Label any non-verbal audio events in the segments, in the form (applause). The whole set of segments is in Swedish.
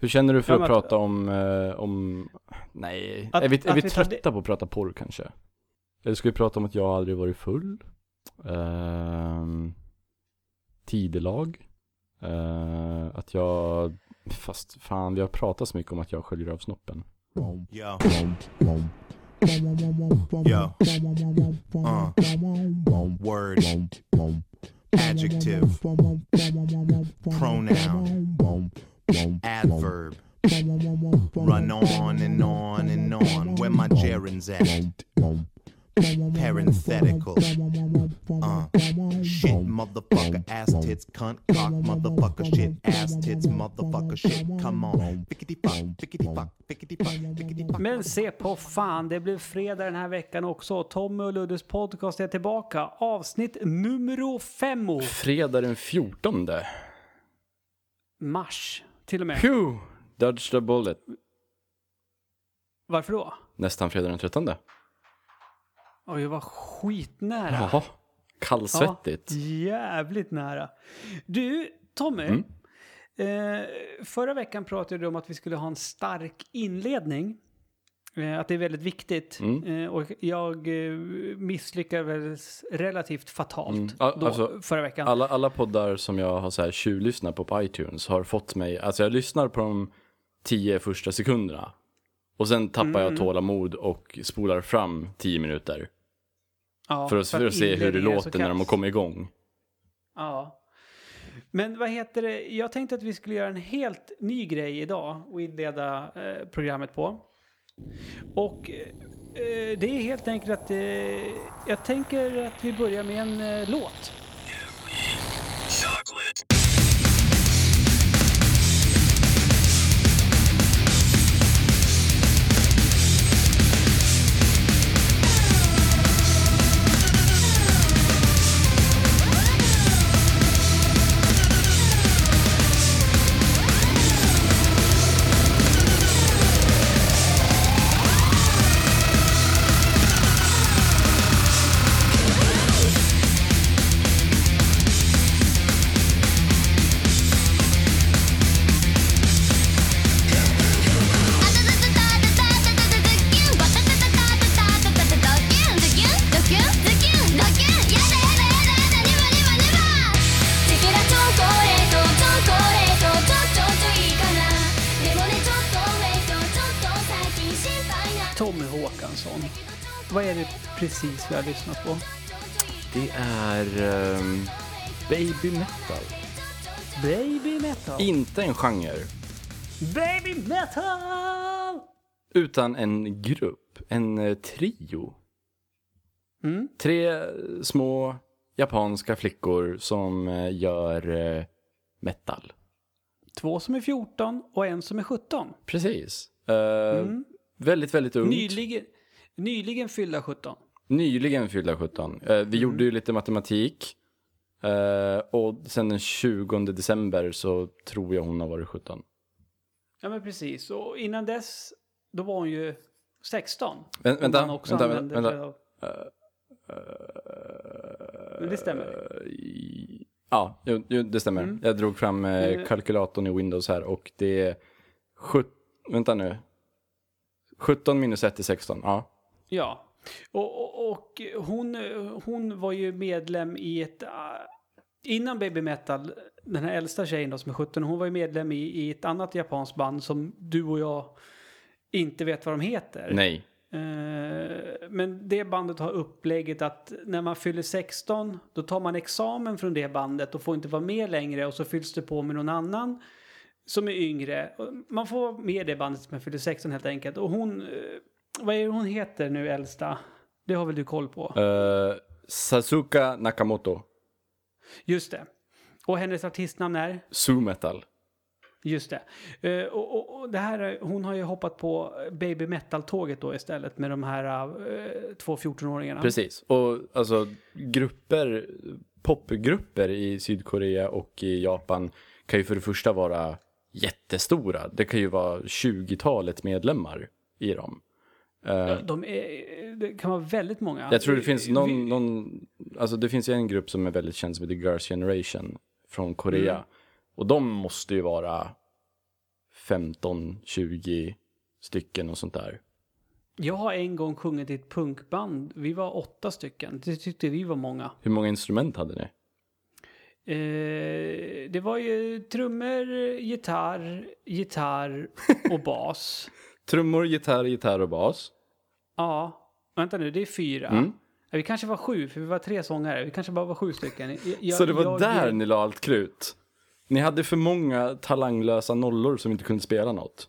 Hur känner du för Ja, att att- prata om, eh, om, nej, Att- är vi, är vi vi trötta på att prata porr kanske? Eller ska vi prata om att jag aldrig varit full? Ehm, tidelag? Eh, att jag, fast fan vi har pratat så mycket om att jag sköljer av snoppen. Yo. Yo. Uh. Word. Adjective. Pronoun. Adverb. Run on and on and on. Where my gerunds at? Parenthetical. Uh. Shit, motherfucker, ass tits, cunt, cock, motherfucker, shit, ass tits, motherfucker, shit. Come on. Fickety fuck, fickety fuck, fickety fuck, fickety fuck. Men se på fan, det blev fredag den här veckan också. Tommy och Luddes podcast är tillbaka. Avsnitt nummer fem Fredag den 14. mars. Till och med. Phew! Dodged a bullet. Varför då? Nästan fredag den 13. Oj, jag var skitnära. Jaha. Kallsvettigt. Ja, jävligt nära. Du, Tommy. Mm. Eh, förra veckan pratade du om att vi skulle ha en stark inledning. Eh, att det är väldigt viktigt. Mm. Eh, och jag eh, misslyckades relativt fatalt Mm. Ja, då, alltså, förra veckan. Alla, alla poddar som jag har så här tjuvlyssnat på på iTunes har fått mig, alltså jag lyssnar på de tio första sekunderna. Och sen tappar jag tålamod och spolar fram tio minuter. ja, För att, för att se hur det låter när de har kommit igång. Ja. Men vad heter det? Jag tänkte att vi skulle göra en helt ny grej idag och inleda eh, programmet på. Och eh, eh, det är helt enkelt att eh, jag tänker att vi börjar med en eh, låt. Tommy Håkansson. Vad är det precis vi har lyssnat på? Det är ehm, baby metal. Baby metal. Inte en genre, Baby metal! utan en grupp, en eh, trio. Mm. Tre små japanska flickor som eh, gör eh, metal. Två som är 14 och en som är 17. Precis. Eh, Mm. Väldigt, väldigt ungt. Nyligen, nyligen fyllda 17. Nyligen fyllda 17. Eh, vi gjorde ju lite matematik. Eh, och sen den 20 december så tror jag hon har varit 17. Ja men precis. Och innan dess, då var hon ju 16. Vä- vänta, också vänta, vänta, sig av- Men det stämmer. Eh, Ja, jo, det stämmer. Mm. Jag drog fram eh, Eh. kalkylatorn i Windows här och det är... Sjut... Vänta nu. 17 minus 1 är 16, ja. Ja. Och, och, och hon, hon var ju medlem i ett... äh, Innan Baby Metal, den här äldsta tjejen då som är 17, hon var ju medlem i, i ett annat japanskt band som du och jag inte vet vad de heter. Nej. Eh, Men det bandet har upplägget att när man fyller 16 då tar man examen från det bandet och får inte vara med längre och så fylls det på med någon annan som är yngre. Man får med i det bandet som man fyller 16 helt enkelt. Och hon, eh, vad är det hon heter nu äldsta? Det har väl du koll på? Eh, Sasuka Nakamoto. Just det. Och hennes artistnamn är? Zoo Metal. Just det. Eh, och, och, och det här, är- hon har ju hoppat på baby metal-tåget då istället med de här eh, två 14-åringarna. Precis. Och alltså grupper, popgrupper i Sydkorea och i Japan kan ju för det första vara jättestora. Det kan ju vara 20-talet medlemmar i dem. Eh, De är, det kan vara väldigt många. jag tror det finns någon, Vi- någon, alltså det finns en grupp som är väldigt känd som heter Girls Generation från Korea. Och de måste ju vara 15-20 stycken och sånt där. Jag har en gång sjungit i ett punkband. Vi var åtta stycken. Det tyckte vi var många. Hur många instrument hade ni? Eh, det var ju trummor, gitarr, gitarr och bas. (laughs) Trummor, gitarr, gitarr och bas. Ja, vänta nu, det är fyra. Mm. Vi kanske var sju, för vi var tre sångare. Vi kanske bara var sju stycken. Jag- jag- Så det var jag- där ni la allt krut? Ni hade för många talanglösa nollor som inte kunde spela något.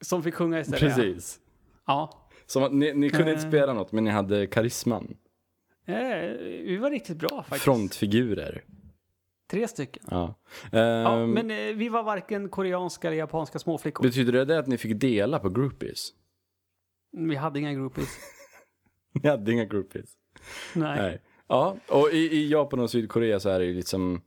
Som fick sjunga istället. Precis. Ja. Som ni, ni kunde inte Eh. spela något, men ni hade karisman. Eh, vi var riktigt bra faktiskt. Frontfigurer. Tre stycken. Ja. Ja, Ehm, men eh, vi var varken koreanska eller japanska småflickor. Betyder det det att ni fick dela på groupies? Vi hade inga groupies. (laughs) Ni hade inga groupies. Nej. Nej. Ja, och i, i Japan och Sydkorea så är det ju liksom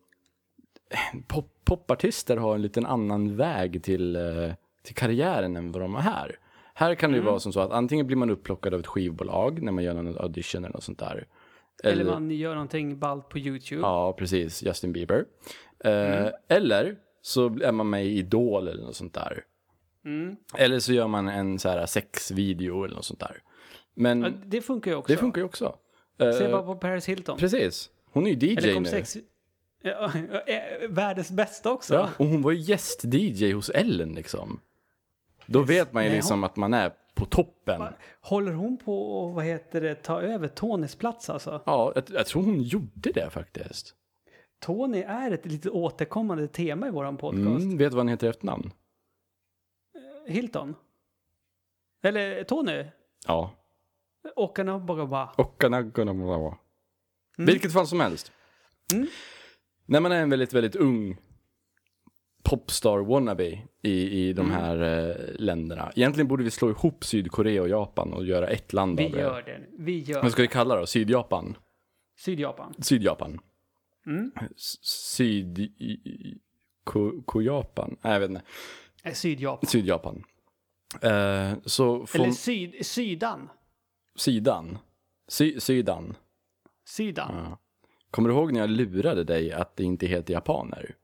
pop, popartister har en liten annan väg till, eh, till karriären än vad de har här. Här kan det ju vara som så att antingen blir man upplockad av ett skivbolag när man gör någon audition eller något sånt där. Eller man gör någonting ballt på YouTube. Ja, precis. Justin Bieber. Eh, Eller så är man med i Idol eller något sånt där. Mm. Eller så gör man en så här sexvideo eller något sånt där. Men Ja, det funkar ju också. det funkar ju också. Eh, Se bara på Paris Hilton. Precis. Hon är ju DJ Eller kom nu. sex... Ja, (laughs) eh, världens bästa också. Ja, och hon var ju gäst-DJ hos Ellen liksom. Då vet man ju Nej, liksom att man är på toppen. Håller hon på att, vad heter det, ta över Tonys plats alltså? Ja, jag, jag tror hon gjorde det faktiskt. Tony är ett lite återkommande tema i våran podcast. Mm, vet du vad han heter i efternamn? Hilton? Eller Tony? Ja. Okanabagaba. Okanagonamalawa. Vilket fall som helst. Mm. När man är en väldigt, väldigt ung popstar wannabe i, i de här eh, länderna. Egentligen borde vi slå ihop Sydkorea och Japan och göra ett land Vi av det. gör det. Vi gör Vad ska vi kalla det då? Sydjapan? Sydjapan. Sydjapan. Mm. Syd... Ko-Japan? Nej, jag vet inte. Eh, Sydjapan. Sydjapan. Eh, så från Eller syd, Sydan. sidan. Sy, sydan. Sydan. Ja. Kommer du ihåg när jag lurade dig att det inte heter japaner?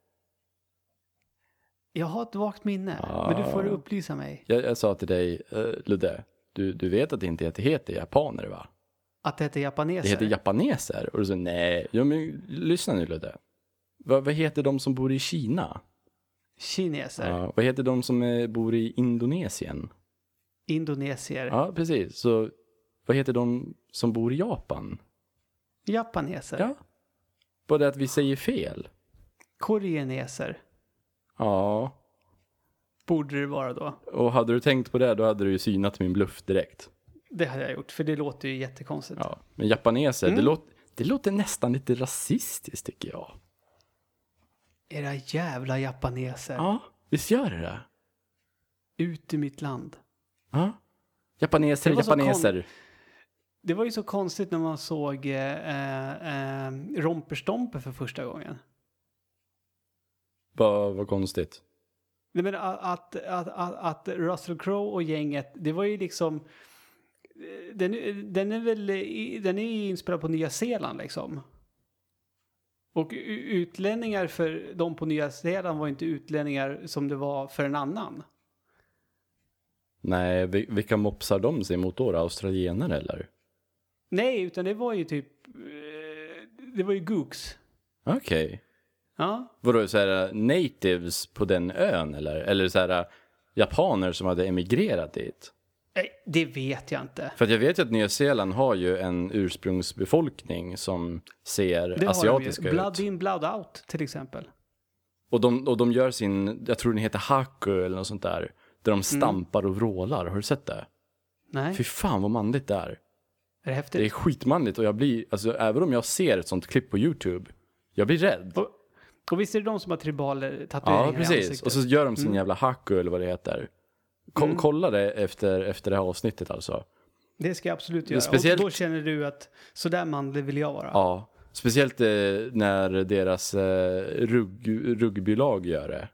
Jag har ett vagt minne. Ah. Men du får upplysa mig. Jag, jag sa till dig, uh, Ludde, du, du vet att det inte heter, heter japaner va? Att det heter japaneser. Det heter japaneser. Och du sa nej, ja, men lyssna nu Ludde. Vad, vad heter de som bor i Kina? Kineser. Ja, vad heter de som eh, bor i Indonesien? Indonesier. Ja, precis. Så vad heter de som bor i Japan? Japaneser. Ja. Bara att vi säger fel. Koreaneser. Ja. Borde det vara då. Och hade du tänkt på det, då hade du ju synat min bluff direkt. Det hade jag gjort, för det låter ju jättekonstigt. Ja. Men japaneser, Mm. det, låter, det låter nästan lite rasistiskt tycker jag. Era jävla japaneser. Ja, visst gör det det? Ut ur mitt land. Ja. Japaneser, japaneser. Det var ju så konstigt när man såg eh, eh, Romperstomper för första gången. Vad vad konstigt. Nej, men att, att, att, att Russell Crowe och gänget, det var ju liksom... Den, den är väl den är inspelad på Nya Zeeland liksom. Och utlänningar för de på Nya Zeeland var inte utlänningar som det var för en annan. Nej, vi- vilka mopsar de sig mot då? Australienare eller? Nej, utan det var ju typ... eh, Det var ju Gooks. Okej. Ja. Vadå, så här natives på den ön eller? Eller så här japaner som hade emigrerat dit? Det vet jag inte. För att jag vet ju att Nya Zeeland har ju en ursprungsbefolkning som ser Det har de asiatiska ju. Blood ut. in, blood out till exempel. Och de, och de gör sin, jag tror den heter haku eller något sånt där. Där Mm. de stampar och vrålar. Har du sett det? Nej, Fy fan vad manligt det är. är det häftigt? Det är skitmanligt och jag blir, alltså även om jag ser ett sånt klipp på YouTube, jag blir rädd. Och, och visst är det de som har tribaler tatueringar Ja, precis. Och så gör de sin Mm. jävla haku eller vad det heter. Ko- Kolla det efter, efter det här avsnittet alltså. Det ska jag absolut göra. Speciellt- Och då känner du att sådär manlig vill jag vara. Ja, speciellt eh, när deras eh, rugg, rugbylag gör det.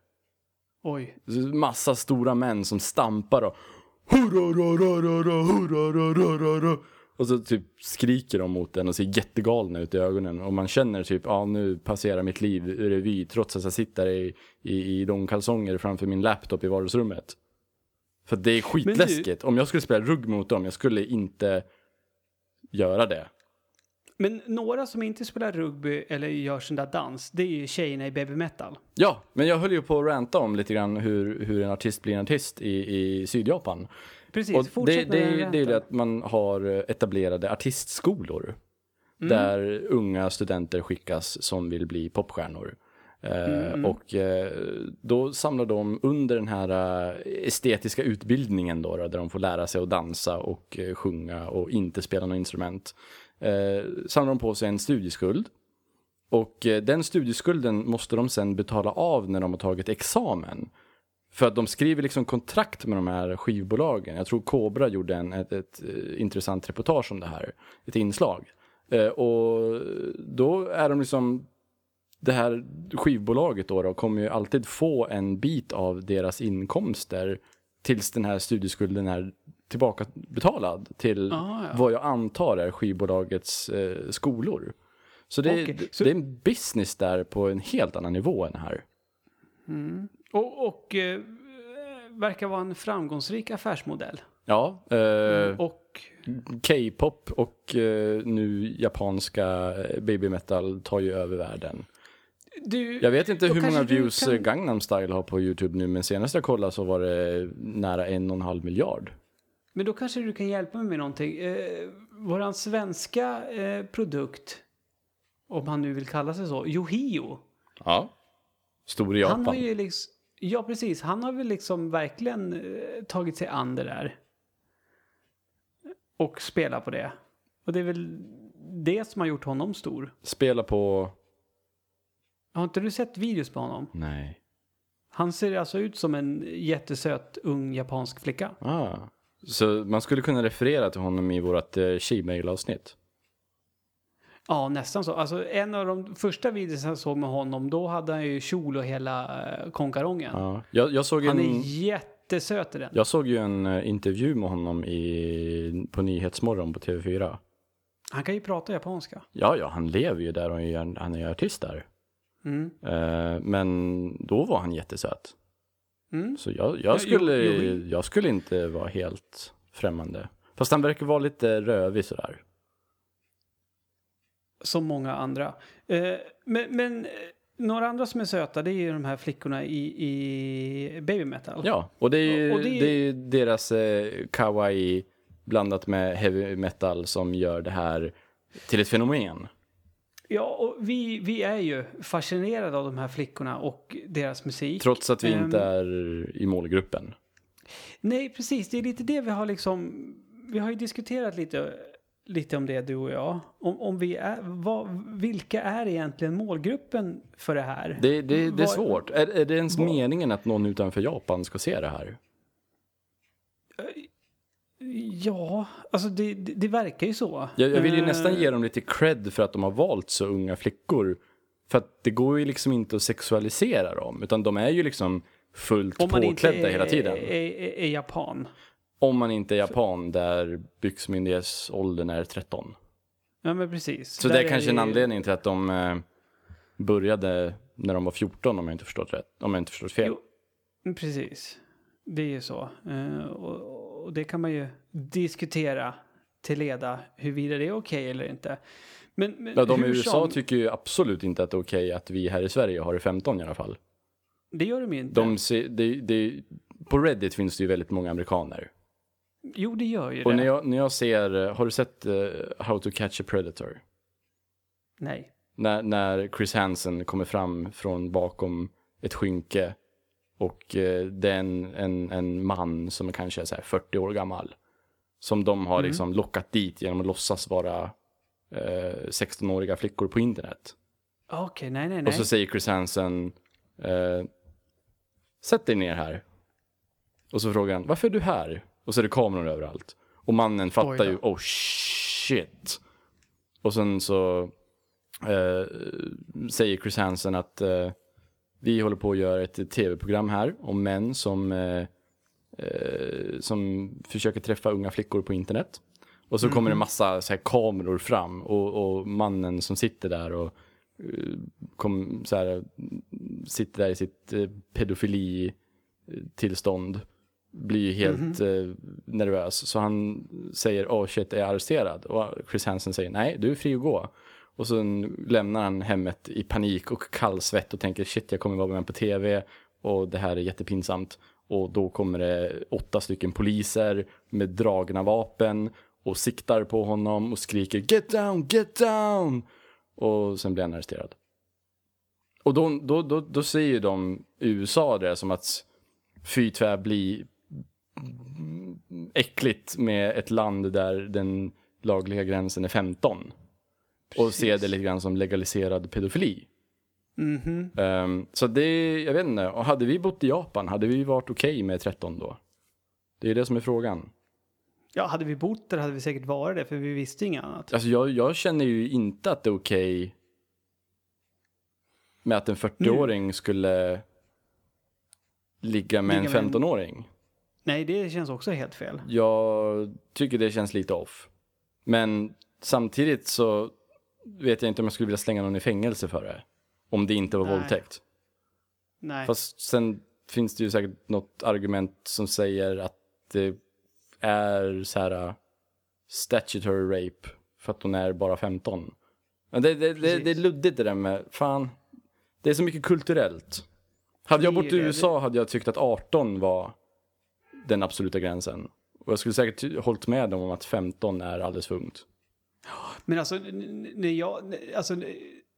Oj. Massa stora män som stampar och hurra, hurra. Och så typ skriker de mot den och ser jättegalna ut i ögonen. Och man känner typ, ja nu passerar mitt liv revy trots att jag sitter i, i, i de kalsonger framför min laptop i vardagsrummet. För det är skitläskigt. Om jag skulle spela rugg mot dem, jag skulle inte göra det. Men några som inte spelar rugby eller gör sån där dans, det är ju tjejerna i baby metal. Ja, men jag höll ju på att ranta om lite grann hur, hur en artist blir en artist i, i Sydjapan. Precis, Och det, fortsätt det, det, är ju det att man har etablerade artistskolor. Mm. Där unga studenter skickas som vill bli popstjärnor. Eh, Mm. Och eh, då samlar de under den här eh, estetiska utbildningen då, där de får lära sig att dansa och eh, sjunga och inte spela något instrument. Eh, samlar de på sig en studieskuld. Och eh, den studieskulden måste de sen betala av när de har tagit examen. För att de skriver liksom kontrakt med de här skivbolagen. Jag tror Cobra gjorde en, ett, ett eh, intressant reportage om det här. Ett inslag. Eh, och då är de liksom det här skivbolaget då, då kommer ju alltid få en bit av deras inkomster tills den här studieskulden är tillbaka betalad till Ah, ja. vad jag antar är skivbolagets eh, skolor. Så det, det, så- det är en business där på en helt annan nivå än här. Och, och eh, verkar vara en framgångsrik affärsmodell. Ja, eh, Och K-pop och eh, nu japanska eh, baby metal tar ju över världen. du, Jag vet inte hur många views kan- kan... Gangnam style har på YouTube nu, men senast jag kollade så var det nära en och en halv miljard. Men då kanske du kan hjälpa mig med någonting. Eh, våran svenska eh, produkt, om han nu vill kalla sig så, Yohio. Ja. Stor i Japan. Han har ju liksom, ja precis, han har väl liksom verkligen eh, tagit sig an det där. Och spelar på det. Och det är väl det som har gjort honom stor. Spela på... Har inte du sett videos på honom? Nej. Han ser alltså ut som en jättesöt ung japansk flicka. Ah. Så man skulle kunna referera till honom i vårt eh, She-mail-avsnitt. Ja, nästan så. Alltså en av de första videorna jag såg med honom, då hade han ju kjol och hela eh, konkarongen. Ja. Jag, jag, såg Han en, är jättesöt i den. jag såg ju en eh, intervju med honom i, på Nyhetsmorgon på TV4. Han kan ju prata japanska. Ja, ja, han lever ju där och är, han är artist där. Mm. Eh, men då var han jättesöt. Mm. Så jag, Ja, jag, skulle, jo, jo. jag skulle inte vara helt främmande. Fast han verkar vara lite rövig sådär. Som många andra. Eh, men men eh, några andra som är söta, det är ju de här flickorna i, i baby metal. Ja, och det är ju Och det är- det är deras eh, kawaii blandat med heavy metal som gör det här till ett fenomen. Ja, och vi, vi är ju fascinerade av de här flickorna och deras musik. Trots att vi Ehm, inte är i målgruppen. Nej, precis. Det är lite det vi har liksom... Vi har ju diskuterat lite, lite om det, du och jag. Om, om vi är... Vad, vilka är egentligen målgruppen för det här? Det, det, det är svårt. Är, är det ens vad- meningen att någon utanför Japan ska se det här? Ja, alltså det, det, det verkar ju så. Jag, jag vill ju Eh, nästan ge dem lite cred för att de har valt så unga flickor. För att det går ju liksom inte att sexualisera dem, utan de är ju liksom fullt Om man inte påklädda är, hela tiden. Är, är, är japan. Om man inte är japan där byxmyndighetsåldern är 13. Ja, men precis. Så Där det är kanske en anledning till att de eh, började när de var 14 om jag inte förstått rätt. Om jag inte förstått fel. Jo, precis. Det är ju så. Eh, och, och det kan man ju diskutera till leda huruvida det är okej eller inte. Men, men Ja, de i USA som, tycker ju absolut inte att det är okej att vi här i Sverige har det 15 i alla fall. Det gör de ju inte. De ser, det, det, på Reddit finns det ju väldigt många amerikaner. Jo, det gör ju Och det. när jag, när jag ser, eh, har du sett eh, How to catch a predator? Nej. När, när Chris Hansen kommer fram från bakom ett skynke och eh, det är en, en, en man som är kanske är så här 40 år gammal. Som de har Mm. liksom lockat dit genom att låtsas vara eh, 16-åriga flickor på internet. Okej, nej, nej, nej. Och så säger Chris Hansen, sätt dig ner här. Och så frågar han, varför är du här? Och så är det kameror överallt. Och mannen fattar ju, oh shit. Och sen så eh, säger Chris Hansen att eh, vi håller på att göra ett tv-program här om män som, eh, eh, som försöker träffa unga flickor på internet. Och så kommer det massa så här, kameror fram och, och mannen som sitter där och eh, kom, så här, sitter där i sitt eh, pedofili-tillstånd blir ju helt eh, nervös. Så han säger åh shit, är jag arresterad? Och Chris Hansen säger nej, du är fri att gå. Och så lämnar han hemmet i panik och kallsvett och tänker shit, jag kommer vara med på tv och det här är jättepinsamt. Och då kommer det åtta stycken poliser med dragna vapen och siktar på honom och skriker get down, get down! Och sen blir han arresterad. Och då, då, då, då säger de USA det som att fy tvär bli äckligt med ett land där den lagliga gränsen är 15. Och se det lite grann som legaliserad pedofili. Mhm. Ehm, så det, jag vet inte, och hade vi bott i Japan, hade vi varit okej med 13 då? Det är det som är frågan. Ja, hade vi bott där hade vi säkert varit det, för vi visste inget annat. Alltså jag, jag känner ju inte att det är okej med att en 40-åring skulle ligga med Ligga en- 15-åring. Nej, det känns också helt fel. Jag tycker det känns lite off. Men samtidigt så vet jag inte om jag skulle vilja slänga någon i fängelse för det. Om det inte var Nej. våldtäkt. Nej. Fast sen finns det ju säkert något argument som säger att det är så här uh, statutory rape för att hon är bara 15. Men det, det, det, det är luddigt det där med, fan, det är så mycket kulturellt. Hade jag bott i. USA hade jag tyckt att 18 var den absoluta gränsen. Och jag skulle säkert hållit med dem om att 15 är alldeles för ungt. Men alltså, när jag, alltså,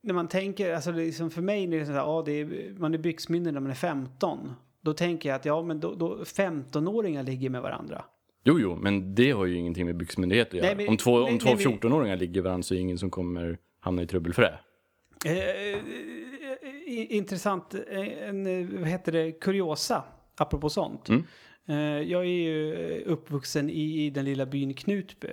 när man tänker, alltså liksom för mig när det är så här, ja, det är, man är byxmyndig när man är 15. Då tänker jag att ja, men då, då 15-åringar ligger med varandra. Jo, jo, men det har ju ingenting med byxmyndighet att göra. Nej, men- om två, nej, om två nej, men- 14-åringar ligger varandra så är det ingen som kommer hamna i trubbel för det. Eh, i- intressant, eh, en, eh, vad heter det, kuriosa, apropå sånt. Mm. Eh, jag är ju uppvuxen i, den lilla byn Knutby.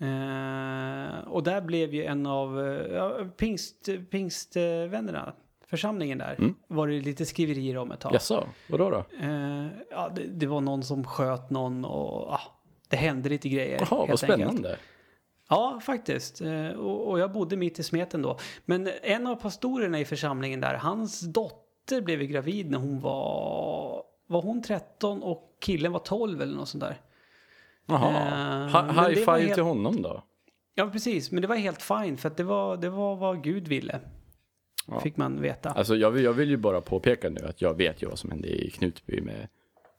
Eh, och där blev ju en av eh, ja, pingst, pingstvännerna, församlingen där, Mm. var det lite skriverier om ett tag. Jaså, vadå då? Eh, ja, det, det var någon som sköt någon och ja, det hände lite grejer. Jaha, vad helt enkelt. spännande. Ja, faktiskt. Eh, Och, och jag bodde mitt i smeten då. Men en av pastorerna i församlingen där, hans dotter blev gravid när hon var... Var hon 13 och killen var 12 eller något sånt där? Jaha, Eh, high five helt- till honom då. Ja, precis. Men det var helt fine för att det var, det var vad Gud ville. Ja. Fick man veta. Alltså jag vill, jag vill ju bara påpeka nu att jag vet ju vad som hände i Knutby med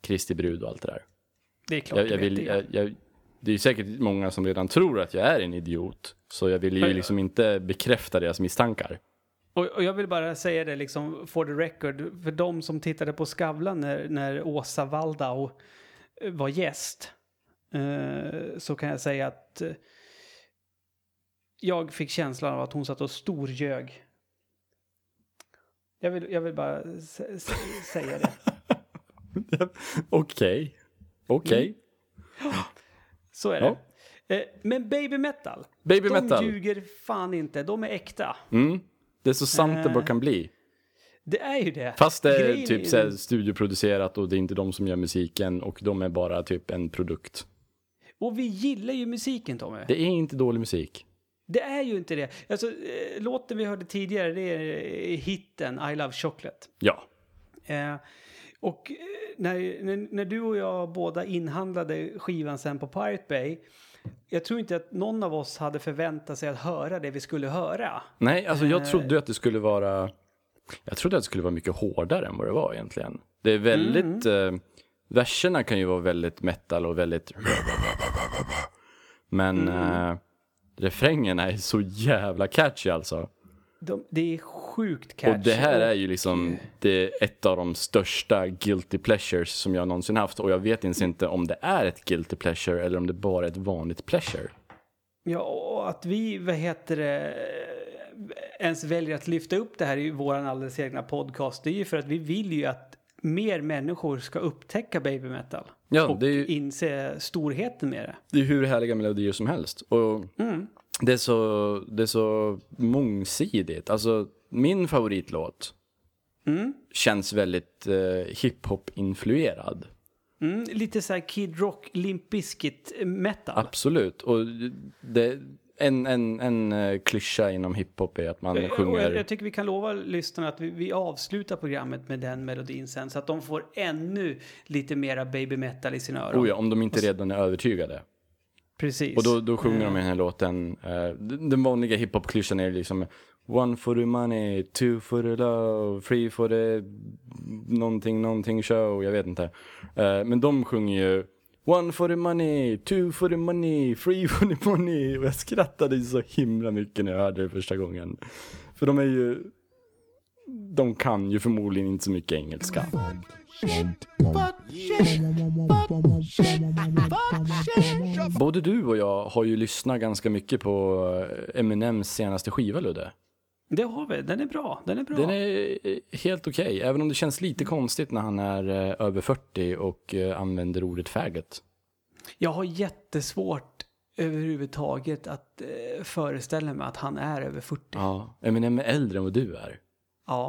Kristi brud och allt det där. det är klart Jag, jag vill, det. jag, jag, det är säkert många som redan tror att jag är en idiot. Så jag vill ju liksom inte bekräfta deras misstankar. Och, och jag vill bara säga det liksom for the record. För de som tittade på Skavlan när, när Åsa Waldau eh, var gäst. Eh, så kan jag säga att eh, jag fick känslan av att hon satt och storljög. Jag vill, jag vill bara säga det. (laughs) Okej, okej. Så är det. Eh, men baby metal. Baby de metal. ljuger fan inte. De är äkta. Mm. Det är så sant det Eh. bara kan bli. Det är ju det. Fast det är Grejen typ så här studioproducerat och det är inte de som gör musiken och de är bara typ en produkt. Och vi gillar ju musiken Tommy. Det är inte dålig musik. Det är ju inte det. Alltså, eh, låten vi hörde tidigare, det är eh, hitten I Love Chocolate. Ja. Eh, och eh, när, när, när du och jag båda inhandlade skivan sen på Pirate Bay, jag tror inte att någon av oss hade förväntat sig att höra det vi skulle höra. Nej, alltså jag Eh. trodde att det skulle vara... Jag trodde att det skulle vara mycket hårdare än vad det var egentligen. Det är väldigt... Mm. Eh, verserna kan ju vara väldigt metal och väldigt... Men Mm. eh, refrängerna är så jävla catchy alltså. De, det är sjukt catchy. Och det här är ju liksom det ett av de största guilty pleasures som jag någonsin haft. Och jag vet ens inte om det är ett guilty pleasure eller om det bara är ett vanligt pleasure. Ja, och att vi, vad heter det, ens väljer att lyfta upp det här i vår alldeles egna podcast, det är ju för att vi vill ju att mer människor ska upptäcka baby metal. Ja, och det är ju- inse storheten med det. Det är hur härliga melodier som helst. Och Mm. det, är så, det är så mångsidigt. Alltså, min favoritlåt Mm. känns väldigt eh, hiphop-influerad. Mm, lite så här Kid Rock, Limp Bizkit metal. Absolut. Och det, en, en, en eh, klyscha inom hiphop är att man Eh, jag, sjunger... jag tycker vi kan lova lyssnarna att vi, vi avslutar programmet med den melodin sen så att de får ännu lite mera baby metal i sina öron. Oh ja, om de inte redan är övertygade. Precis. Och då, då sjunger de i den här låten, eh, den vanliga hiphop-klyschan är liksom One for the money, two for the love, three for the någonting, någonting show, jag vet inte. Uh, men de sjunger ju One for the money, two for the money, three for the money. Och jag skrattade så himla mycket när jag hörde det första gången. För de är ju, de kan ju förmodligen inte så mycket engelska. Både du och jag har ju lyssnat ganska mycket på eh, Eminems senaste skiva Ludde. Det har vi. Den är bra. Den är bra. Den är eh, helt okej, även om det känns lite konstigt när han är eh, över 40 och eh, använder ordet faggot. Jag har jättesvårt överhuvudtaget att föreställa mig att han är över 40. Ja. Ja, Eminem är äldre än vad du är.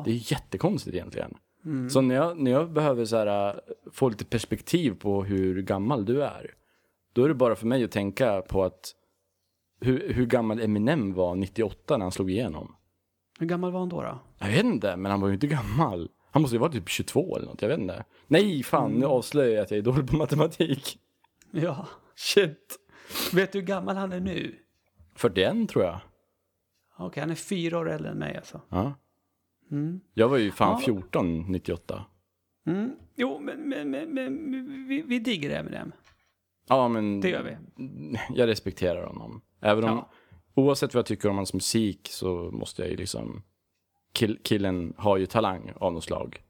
Det är jättekonstigt egentligen. Så när jag, när jag behöver så här, få lite perspektiv på hur gammal du är, då är det bara för mig att tänka på att hur, hur gammal Eminem var 98 när han slog igenom. Hur gammal var han då? då? Jag vet inte, men han var ju inte gammal. Han måste ju vara typ 22 eller något, jag vet inte. Nej, fan, nu avslöjar jag att jag är dålig på matematik. (laughs) Ja. Shit. Vet du hur gammal han är nu? 41 tror jag. Okej, han är fyra år äldre än mig alltså. Ja. Mm. Jag var ju fan Ja. 14 98. Mm. Jo, men, men, men, men vi, vi digger Eminem. Ja, men Det gör vi. jag respekterar honom. Även om, Ja. Oavsett vad jag tycker om hans musik så måste jag ju liksom, kill, killen har ju talang av något slag.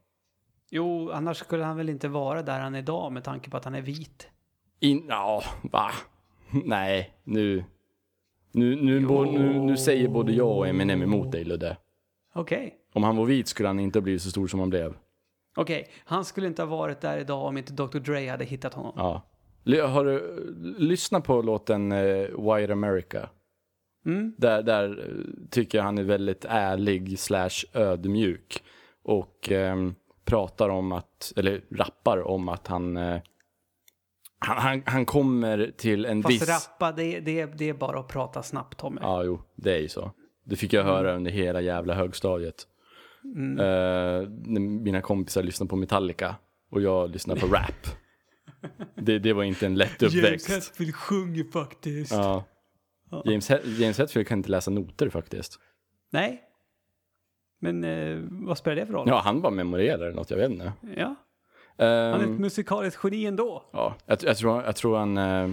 Jo, annars skulle han väl inte vara där han är idag med tanke på att han är vit. In, ja, va? Nej, nu, nu, nu, bo, nu, nu säger både jag och Eminem emot dig Ludde. Okej. Om han var vit skulle han inte ha blivit så stor som han blev. Okej, han skulle inte ha varit där idag om inte Dr. Dre hade hittat honom. Ja. Har du lyssnat på låten eh, White America? Mm. Där, där eh, tycker jag han är väldigt ärlig slash ödmjuk. Och ehm, pratar om att, eller rappar om att han, eh, han, han, han kommer till en Fast viss... rappa, det, det, det är bara att prata snabbt Tommy. Ja, jo, det är ju så. Det fick jag höra under hela jävla högstadiet. Mm. Eh, när mina kompisar lyssnade på Metallica och jag lyssnade på rap. (laughs) det, det var inte en lätt uppväxt. Hetfield sjunger faktiskt. Ja. James, James Hetfield kan inte läsa noter faktiskt. Nej. Men eh, vad spelar det för roll? Ja, han bara memorerar något, jag vet inte. Ja, han är ett Ehm, musikaliskt geni ändå. ja, jag, jag, tror, jag, tror han, eh,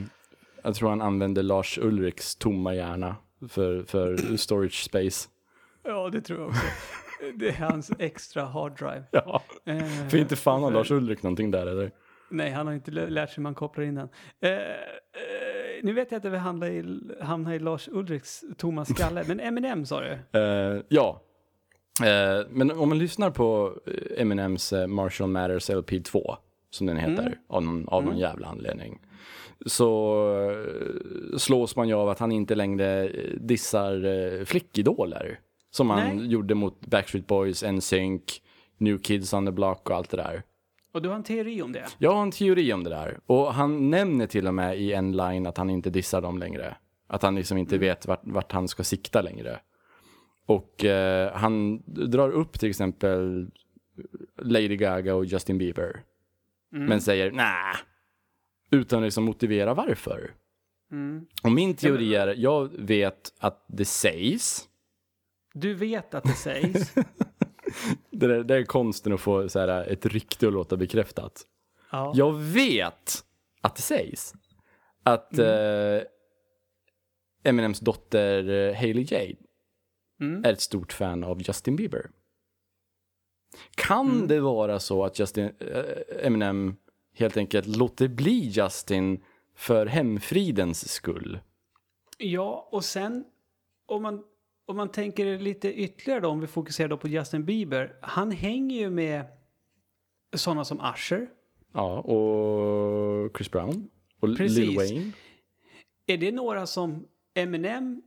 jag tror han använder Lars Ulriks tomma hjärna för, för storage space. Ja, det tror jag också. det är hans extra hard drive. Ja, Eh, för inte fan har Lars Ulrik någonting där eller? Nej, han har inte lä- lärt sig hur man kopplar in den. Eh, eh, nu vet jag att vill handla i, hamna i Lars Ulriks tomma skalle, men Eminem sa du? (laughs) Eh, ja. Eh, men om man lyssnar på eh, Eminems Marshall Matters LP2, som den heter, Mm. av, någon, av någon jävla anledning, så slås man ju av att han inte längre dissar flickidoler. Som han Nej. gjorde mot Backstreet Boys, NSYNC, New Kids on the Block och allt det där. Och du har en teori om det? Jag har en teori om det där. Och han nämner till och med i en line att han inte dissar dem längre. Att han liksom inte vet vart, vart han ska sikta längre. Och eh, han drar upp till exempel Lady Gaga och Justin Bieber. Men säger nej. Utan liksom motivera varför. Mm. Och min teori är, jag vet att det sägs. Du vet att det sägs. (laughs) Det är, det är konsten att få så här, ett rykte att låta bekräftat. ja. Jag vet att det sägs att eh, Eminems dotter eh, Hailey Jade Mm. är ett stort fan av Justin Bieber. Kan det vara så att Justin, eh, Eminem helt enkelt låter bli Justin för hemfridens skull? Ja, och sen om man, om man tänker lite ytterligare då, om vi fokuserar då på Justin Bieber. Han hänger ju med sådana som Usher. Ja, och Chris Brown och Precis. Lil Wayne. Är det några som Eminem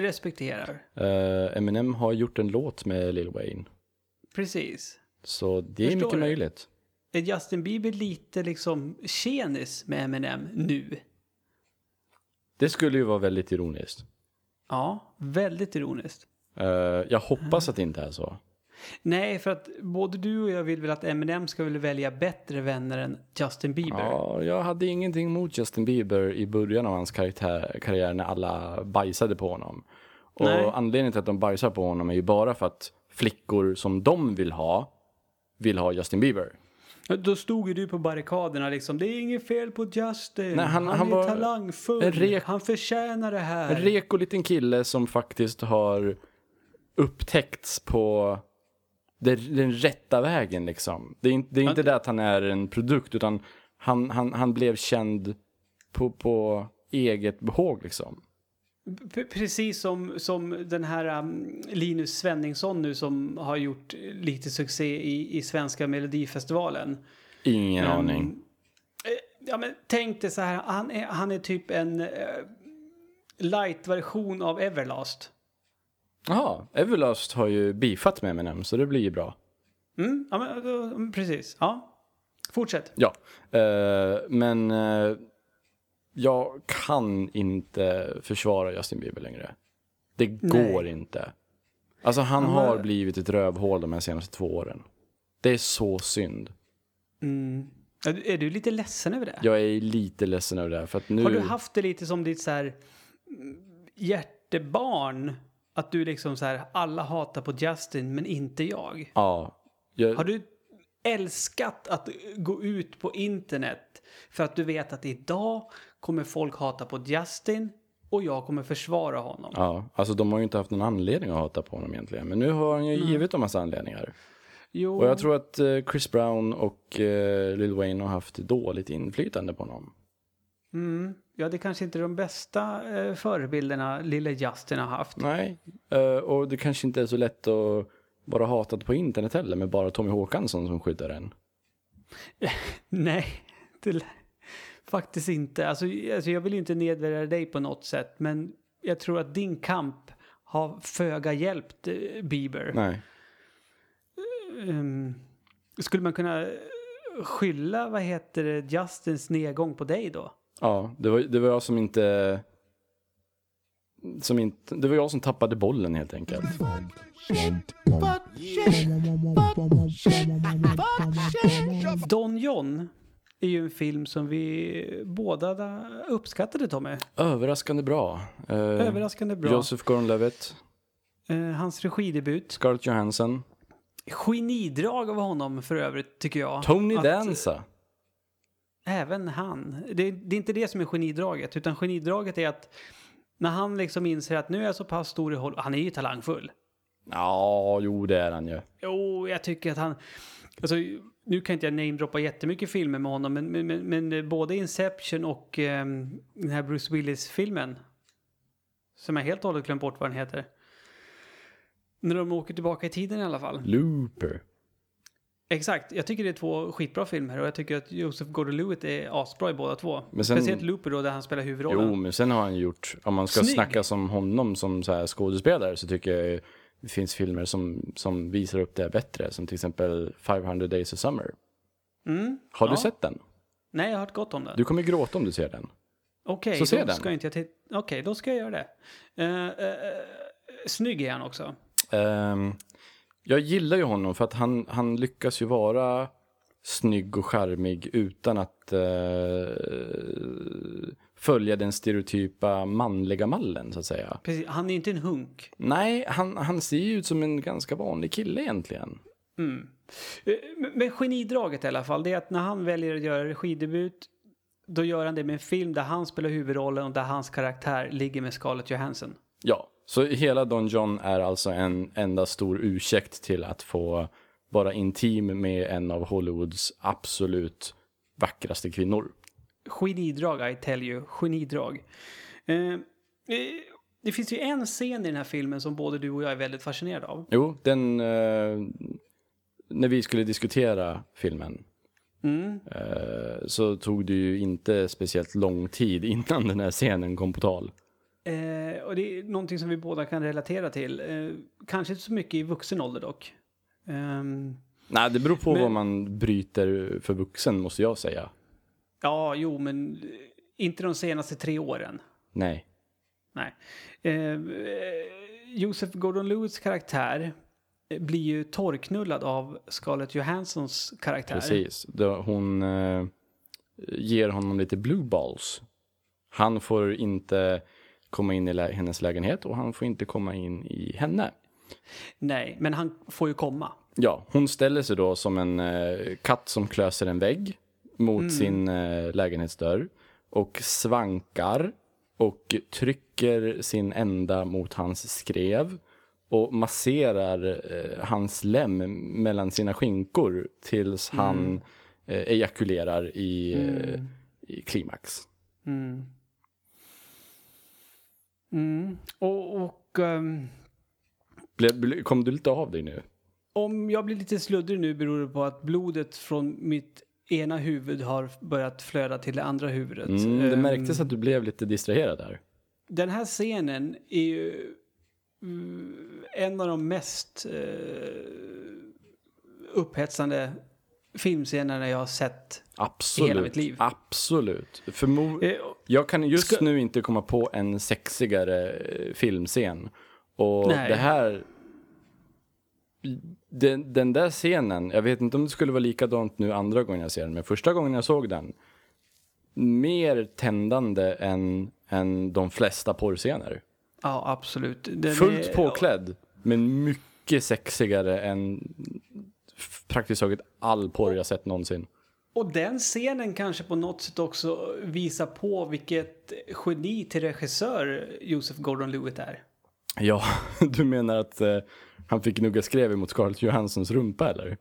respekterar? Eh, Eminem har gjort en låt med Lil Wayne. Precis. Så det är Förstår mycket du? möjligt. är Justin Bieber lite liksom tjenis med Eminem nu? Det skulle ju vara väldigt ironiskt. Ja, väldigt ironiskt. Eh, jag hoppas att det inte är så. Nej, för att både du och jag vill väl att Eminem ska väl välja bättre vänner än Justin Bieber. Ja, jag hade ingenting mot Justin Bieber i början av hans karaktär, karriär när alla bajsade på honom. Och Nej. anledningen till att de bajsar på honom är ju bara för att flickor som de vill ha, vill ha Justin Bieber. Då stod ju du på barrikaderna liksom. Det är inget fel på Justin. Nej, han- han, han är var talangfull. rek- Han förtjänar det här. En reko liten kille som faktiskt har upptäckts på den, den rätta vägen liksom. Det är, inte- det är inte det att han är en produkt utan han, han, han blev känd på, på eget behåg liksom. P- Precis som, som den här um, Linus Svenningsson nu som har gjort lite succé i, i svenska melodifestivalen. Ingen Mm. aning. Eh, Ja, men tänk dig så här, han är, han är typ en eh, light-version av Everlast. Jaha, Everlast har ju beefat med Eminem så det blir ju bra. Mm, ja, men, mm, precis. Ja. Fortsätt. Ja, eh, men eh, jag kan inte försvara Justin Bieber längre. Det går inte. Alltså han men- har blivit ett rövhål de här senaste två åren. Det är så synd. Mm. Är, du- är du lite ledsen över det? Jag är lite ledsen över det för att nu... Har du haft det lite som ditt så här mm, hjärtebarn? Att du liksom så här, alla hatar på Justin men inte jag. Ja. Jag, Har du älskat att gå ut på internet för att du vet att idag kommer folk hata på Justin och jag kommer försvara honom? Ja, alltså de har ju inte haft någon anledning att hata på honom egentligen. Men nu har han ju Mm. givit dem massa anledningar. Jo, Och jag tror att eh, Chris Brown och eh, Lil Wayne har haft dåligt inflytande på honom. mm, ja, det kanske inte är de bästa eh, förebilderna lille Justin har haft. Nej, och det kanske inte är så lätt att vara hatad på internet heller med bara Tommy Håkansson som skyddar en. (laughs) Nej, det, faktiskt inte. Alltså, alltså, jag vill ju inte nedvärdera dig på något sätt, men jag tror att din kamp har föga hjälpt eh, Bieber. Nej. Ehm, skulle man kunna skylla, vad heter det, Justins nedgång på dig då? Ja, det var, det var jag som inte... Som inte... Det var jag som tappade bollen helt enkelt. Don John är ju en film som vi båda uppskattade, Tommy. Överraskande bra. Eh, Överraskande bra. Joseph Gordon-Levitt, Eh, hans regidebut. Scarlett Johansson, Genidrag av honom för övrigt, tycker jag. Tony Att- Danza. Även han. Det, det är inte det som är genidraget, utan genidraget är att när han liksom inser att nu är jag så pass stor i Hollywood, han är ju talangfull. Ja, jo det är han ju. Jo, jag tycker att han, alltså nu kan inte jag namedroppa jättemycket filmer med honom, men, men, men, men både Inception och ehm, den här Bruce Willis-filmen, som jag helt och hållet glömt bort vad den heter. När de åker tillbaka i tiden i alla fall. Looper. Exakt, jag tycker det är två skitbra filmer och jag tycker att Joseph Gordon-Levitt är asbra i båda två. Men sen- Speciellt Looper då, där han spelar huvudrollen. Jo, men sen har han gjort, om man ska Snygg. snacka som honom som så här skådespelare så tycker jag det finns filmer som, som visar upp det bättre. Som till exempel 500 Days of Summer. Mm, Har du ja. sett den? Nej, jag har hört gott om det. Du kommer gråta om du ser den. Okej, se då den. ska inte jag titta. Okej, då ska jag göra det. Uh, uh, snygg är han också. Ehm, jag gillar ju honom för att han, han lyckas ju vara snygg och charmig utan att eh, följa den stereotypa manliga mallen så att säga. Precis, han är inte en hunk. Nej, han, han ser ju ut som en ganska vanlig kille egentligen. Mm. Eh, Men men genidraget i alla fall, det är att när han väljer att göra regidebut, då gör han det med en film där han spelar huvudrollen och där hans karaktär ligger med Scarlett Johansson. Ja, så hela Don John är alltså en enda stor ursäkt till att få vara intim med en av Hollywoods absolut vackraste kvinnor. Genidrag, I tell you. Genidrag. Eh, eh, det finns ju en scen i den här filmen som både du och jag är väldigt fascinerade av. Jo, den... Eh, när vi skulle diskutera filmen Mm. eh, så tog det ju inte speciellt lång tid innan den här scenen kom på tal. Eh, och det är någonting som vi båda kan relatera till. Eh, kanske inte så mycket i vuxen ålder dock. Ehm, Nej, det beror på Men- vad man bryter för vuxen, måste jag säga. Ja, jo, men eh, inte de senaste tre åren. Nej. Nej. Eh, Joseph Gordon-Lewis karaktär eh, blir ju torrknullad av Scarlett Johanssons karaktär. Precis. Hon eh, ger honom lite blue balls. Han får inte komma in i lä- hennes lägenhet och han får inte komma in i henne. Nej, men han får ju komma. Ja, hon ställer sig då som en eh, katt som klöser en vägg mot sin eh, lägenhetsdörr och svankar och trycker sin ända mot hans skrev och masserar eh, hans lem mellan sina skinkor tills han eh, ejakulerar i, eh, i klimax. Mm. Mm. Och, och ehm, Ble, ble, kom du lite av dig nu? om jag blir lite sluddrig nu beror det på att blodet från mitt ena huvud har börjat flöda till det andra huvudet. Mm, det Ehm, märktes att du blev lite distraherad där. Den här scenen är ju mm, en av de mest eh, upphetsande filmscenerna jag har sett. Absolut. hela mitt liv. Absolut. Förmo- Eh, Jag kan just Ska- nu inte komma på en sexigare eh, filmscen. Och Nej. det här... Den, den där scenen, jag vet inte om det skulle vara likadant nu andra gången jag ser den, men första gången jag såg den, mer tändande än, än de flesta porrscener. ja, absolut. Den Fullt är- påklädd, men mycket sexigare än praktiskt taget all porr jag sett någonsin. Och den scenen kanske på något sätt också visar på vilket geni till regissör Joseph Gordon-Lewitt är. Ja, (laughs) du menar att eh, han fick gnugga skrev mot Scarlett Johanssons rumpa eller?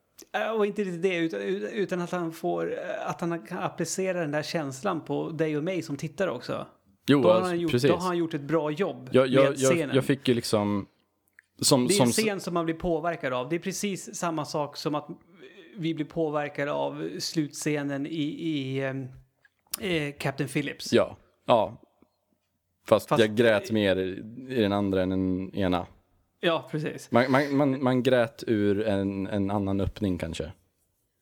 Och inte riktigt det, utan, utan att han får, eh, att han kan applicera den där känslan på dig och mig som tittare också. Jo, Då har, alltså, han gjort, precis. då har han gjort ett bra jobb jag, jag, med scenen. jag, jag fick ju liksom... Som, det är som, en scen som man blir påverkad av. Det är precis samma sak som att vi blir påverkade av slutscenen i, i eh, eh, Captain Phillips. Ja, ja. Fast, Fast- jag grät mer i den andra än den ena. Ja, precis. Man, man, man, man grät ur en, en annan öppning kanske.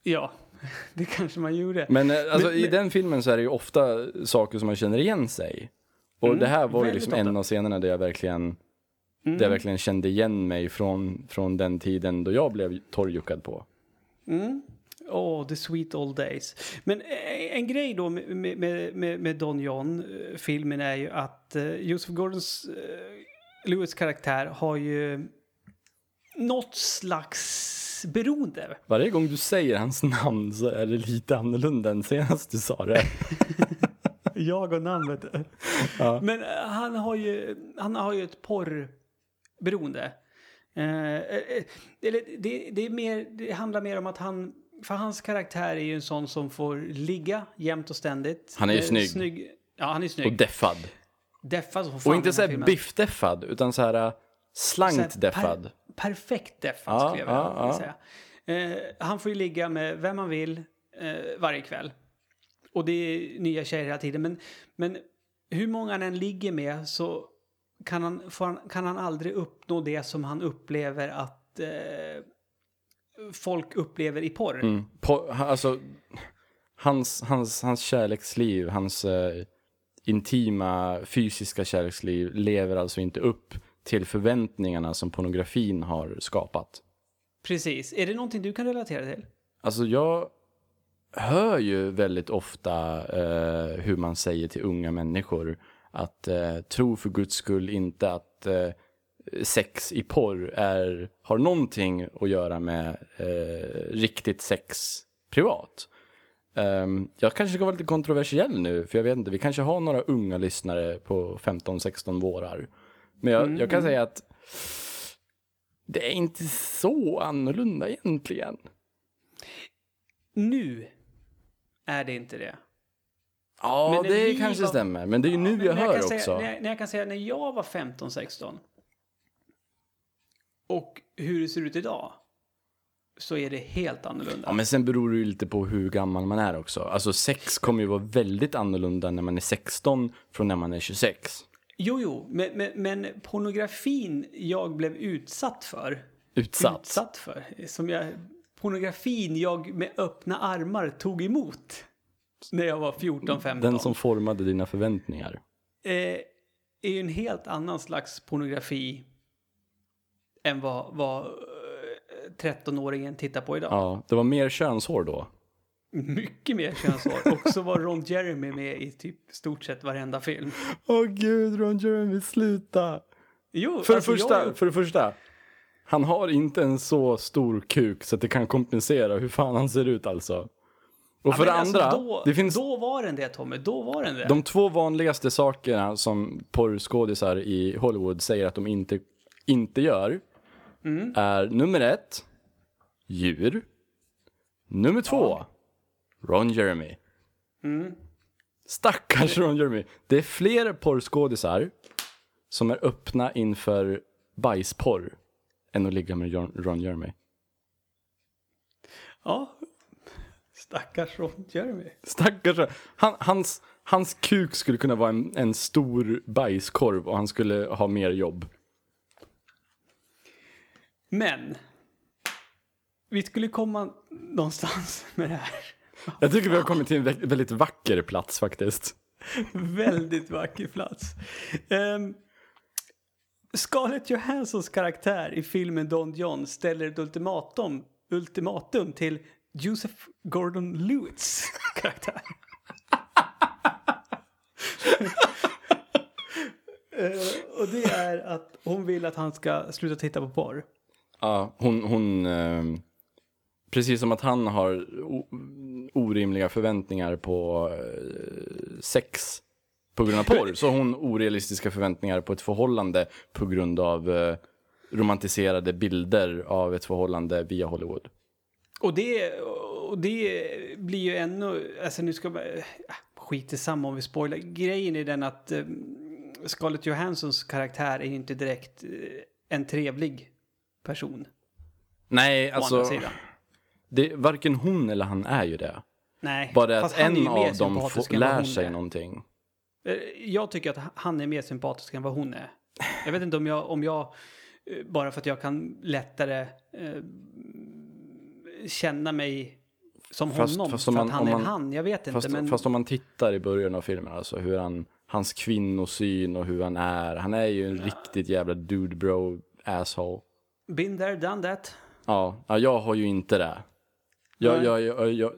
Ja, (laughs) det kanske man gjorde. Men, eh, alltså, Men- i men- den filmen så är det ju ofta saker som man känner igen sig. Och det här var ju liksom en av scenerna där jag verkligen, där jag verkligen kände igen mig från, från den tiden då jag blev torrjuckad på. Mm. Åh, the sweet old days. Men eh, en grej då med, med, med, med Don John-filmen är ju att eh, Joseph Gordons eh, Lewis karaktär har ju något slags beroende. Varje gång du säger hans namn så är det lite annorlunda än senast du sa det. (laughs) Jag och namnet. Ja. Men eh, han har ju, han har ju ett porrberoende. Eh, eh, eller det, det, är mer, det handlar mer om att han, för hans karaktär är ju en sån som får ligga jämt och ständigt. Han är ju Eh, snygg. Ja, han är snygg. Och deffad. Deffad som fan Och inte den här biffdeffad, utan Så här slankt per- deffad. perfekt deffad Ja, skulle jag vilja ja, ja. säga. Eh, han får ju ligga med vem han vill eh, varje kväll. Och det är nya tjejer hela tiden. Men, men hur många han än ligger med så kan han, han, kan han aldrig uppnå det som han upplever att eh, folk upplever i porr. Mm. Han- alltså, hans, hans, hans kärleksliv, hans eh, intima fysiska kärleksliv lever alltså inte upp till förväntningarna som pornografin har skapat. Precis. Är det någonting du kan relatera till? Alltså jag hör ju väldigt ofta eh, hur man säger till unga människor att eh, tro för guds skull inte att eh, sex i porr är, har någonting att göra med eh, riktigt sex privat. Ehm, jag kanske ska vara lite kontroversiell nu, för jag vet inte, vi kanske har några unga lyssnare på 15-16 vårar. Men jag, jag kan säga att det är inte så annorlunda egentligen. Nu är det inte det. Ja, det kanske var- stämmer. Men det är ju nu Men jag hör kan också. Säga, när, jag, när jag kan säga när jag var 15-16 och hur det ser ut idag så är det helt annorlunda. Ja, men sen beror det ju lite på hur gammal man är också. Alltså sex kommer ju vara väldigt annorlunda när man är 16 från när man är 26. Jo, jo, men, men, men pornografin jag blev utsatt för Utsatt. utsatt för, som jag pornografin jag med öppna armar tog emot när jag var 14-15 Den som formade dina förväntningar. eh, är ju en helt annan slags pornografi än vad, vad eh, 13-åringen tittar på idag. Ja, det var mer könshår då. Mycket mer könshår. (laughs) Och så var Ron Jeremy med i typ stort sett varenda film. Åh gud, Ron Jeremy, sluta. Jo, För, alltså det första, jag, för det första, han har inte en så stor kuk så att det kan kompensera hur fan han ser ut alltså. Och Ja, för det men andra, alltså då, det finns Då var den det Tommy, då var den det. de två vanligaste sakerna som porrskådisar i Hollywood säger att de inte, inte gör Mm. är nummer ett, djur. Nummer två, Ron Jeremy. Mm. Stackars Ron Jeremy. Det är fler porrskådisar som är öppna inför bajsporr än att ligga med Ron, Ron Jeremy. Ja. Stackars Ron Jeremy. Stackars han, hans, hans kuk skulle kunna vara en, en stor bajskorv och han skulle ha mer jobb. Men. Vi skulle komma någonstans (laughs) med det här. Jag tycker vi har kommit till en vä- väldigt vacker plats faktiskt. (laughs) Väldigt vacker plats. Um, Scarlett Johanssons karaktär i filmen Don John ställer ett ultimatum, ultimatum till Joseph Gordon-Lewis (laughs) karaktär. Eh, och det är att hon vill att han ska sluta titta på porr. Ja, hon, hon eh, precis som att han har orimliga förväntningar på eh, sex på grund av porr, så har hon orealistiska förväntningar på ett förhållande på grund av eh, romantiserade bilder av ett förhållande via Hollywood. Och det, och det blir ju ännu, alltså nu ska man, äh, skit i samma om vi spoilar. Grejen är den att eh, Scarlett Johanssons karaktär är ju inte direkt eh, en trevlig person. Nej, alltså, det, varken hon eller han är ju det. Nej, Bara att är en av dem får, lär sig är. någonting. Eh, Jag tycker att han är mer sympatisk än vad hon är. Jag vet inte om jag, om jag eh, bara för att jag kan lättare eh, känna mig som Fast- honom. fast för om att man- han är man- en han, jag vet inte. Fast, men... fast om man tittar i början av filmen, alltså hur han, hans kvinnosyn och hur han är. Han är ju en riktigt jävla dude bro asshole. Been there, done that. Ja, ja jag har ju inte det. Jag, jag, jag, jag,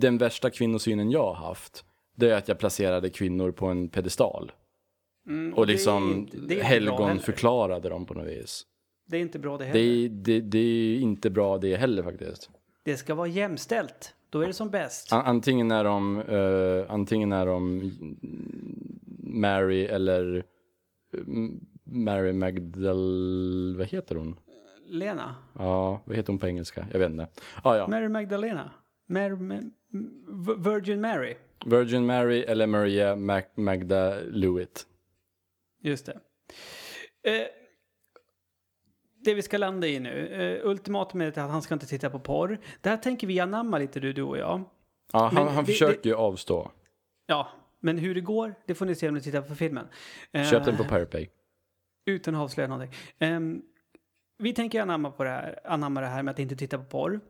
den värsta kvinnosynen jag har haft, det är att jag placerade kvinnor på en pedestal. Mm, Och det är liksom det heller. helgonförklarade dem på något vis. Det är inte bra det Det heller. Det, är, det, det är inte bra det heller faktiskt. ska vara jämställt. Då är det som bäst. An- Antingen är de, eh, antingen är de Mary eller mm, Mary Magdal... Vad heter hon? Lena. Ja, vad heter hon på engelska? Jag vet inte. Ah, ja. Mary Magdalena. Mary, Ma- Virgin Mary. Virgin Mary eller Maria Mag- Magda Lewitt. Just det. Eh, det vi ska landa i nu. Eh, ultimatumet är att han ska inte titta på porr. Det här tänker vi anamma lite du, du och jag. Ja, han, han det- försöker ju avstå. Ja, men hur det går, det får ni se om ni tittar på filmen. Eh, Köp den på Pirate Utan att avslöja någonting. Ehm, vi tänker anamma, på det här, anamma det här med att inte titta på porr.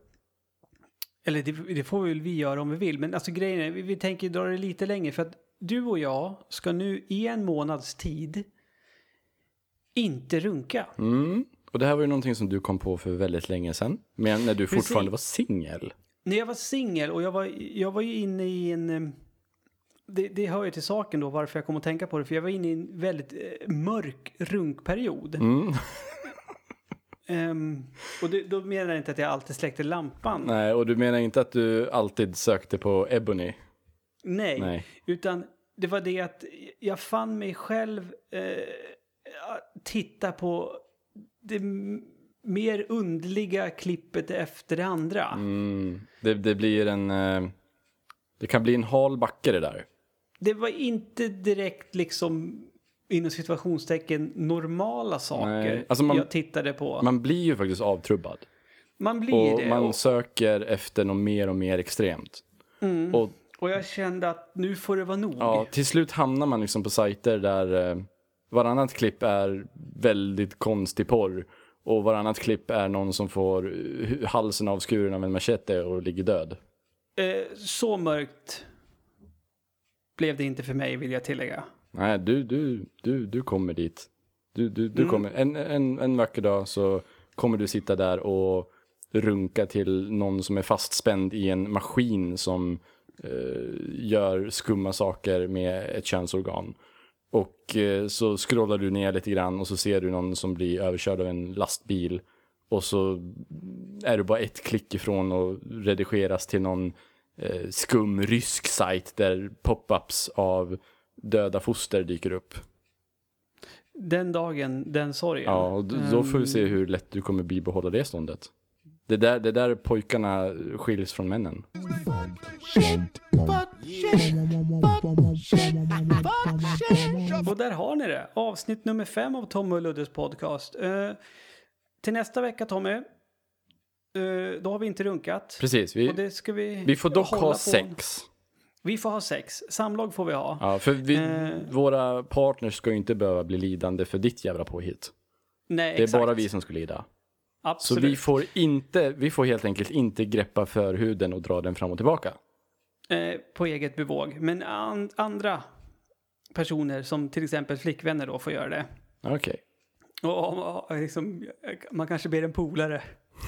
Eller det, det får väl vi göra om vi vill. Men alltså grejen är, vi, vi tänker dra det lite längre. För att du och jag ska nu i en månads tid inte runka. Mm. Och det här var ju någonting som du kom på för väldigt länge sedan. Men när du Precis. fortfarande var singel. När jag var singel och jag var, jag var ju inne i en... eh, Det, det hör ju till saken då varför jag kom att tänka på det. För jag var inne i en väldigt eh, mörk runkperiod. Mm. Ehm, och det, då menar jag inte att jag alltid släckte lampan. Nej, och du menar inte att du alltid sökte på Ebony? Nej, Nej. utan det var det att jag fann mig själv eh, titta på det mer undliga klippet efter det andra. Mm. Det, det blir en... eh, Det kan bli en hal backe det där. Det var inte direkt liksom inom situationstecken normala saker Nej, alltså man- jag tittade på. Man, Man blir ju faktiskt avtrubbad. blir Och det. man och, söker efter något mer och mer extremt. mm, Och och jag kände att nu får det vara nog. ja, till slut hamnar man liksom på sajter där eh, varannat klipp är väldigt konstig porr. Och varannat klipp är någon som får eh, halsen avskuren av en machete och ligger död. Eh, så mörkt blev det inte för mig, vill jag tillägga. Nej, du, du, du, du kommer dit. Du, du, du Mm. kommer, en, en, en vacker dag så kommer du sitta där och runka till någon som är fastspänd i en maskin som eh, gör skumma saker med ett könsorgan. Och eh, så scrollar du ner lite grann och så ser du någon som blir överkörd av en lastbil. Och så är du bara ett klick ifrån att redigeras till någon eh, skum rysk sajt där pop-ups av döda foster dyker upp. Den dagen, den sorgen. Ja, och d- då får vi se Ehm, hur lätt du kommer bibehålla det ståndet. Det där, det där pojkarna skiljs från männen. Och där har ni det. Avsnitt nummer fem av Tommy och Luddes podcast. Eh, till nästa vecka, Tommy, eh, då har vi inte runkat. Precis, vi, vi vi får dock ha sex. Vi får ha sex. Samlag får vi ha. Ja, för vi, Eh. våra partners ska ju inte behöva bli lidande för ditt jävla påhitt. Nej, Det är exakt. bara vi som ska lida. Så Absolut. vi får inte, vi får helt enkelt inte greppa förhuden och dra den fram och tillbaka. Eh, på eget bevåg. Men an- andra personer, som till exempel flickvänner då, får göra det. Okej. Och, och, och liksom, man kanske ber en polare.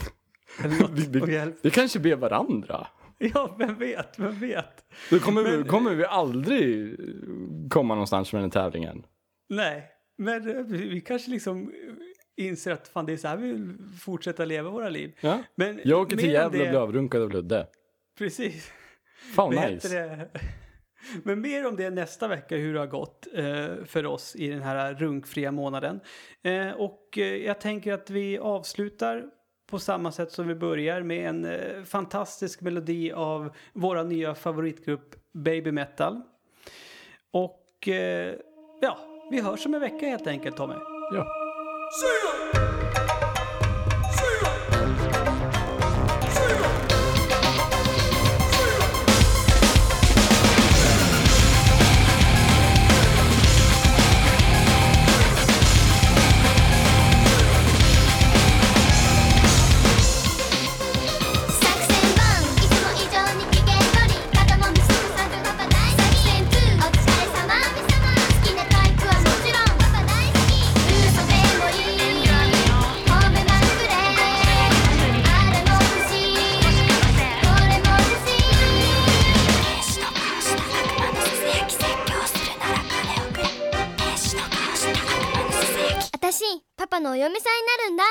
(laughs) Eller något Vi- vi-. Vi kanske ber varandra. (laughs) Ja, vem vet, vem vet. Då kommer, vi, Men- kommer vi aldrig komma någonstans med den tävlingen. Nej, men eh, vi, vi kanske liksom inser att fan det är så här vi vill fortsätta leva våra liv. Ja. Men Jag åker till Gävle och det- blir avrunkad av Ludde. Precis. Fan Vad nice. det? (laughs) Men mer om det nästa vecka, hur det har gått eh, för oss i den här runkfria månaden. Eh, och eh, jag tänker att vi avslutar på samma sätt som vi börjar med en eh, fantastisk melodi av våra nya favoritgrupp Baby Metal. Och eh, ja, vi hörs om en vecka helt enkelt Tommy. Ja. 私パパのお嫁さんになるんだ。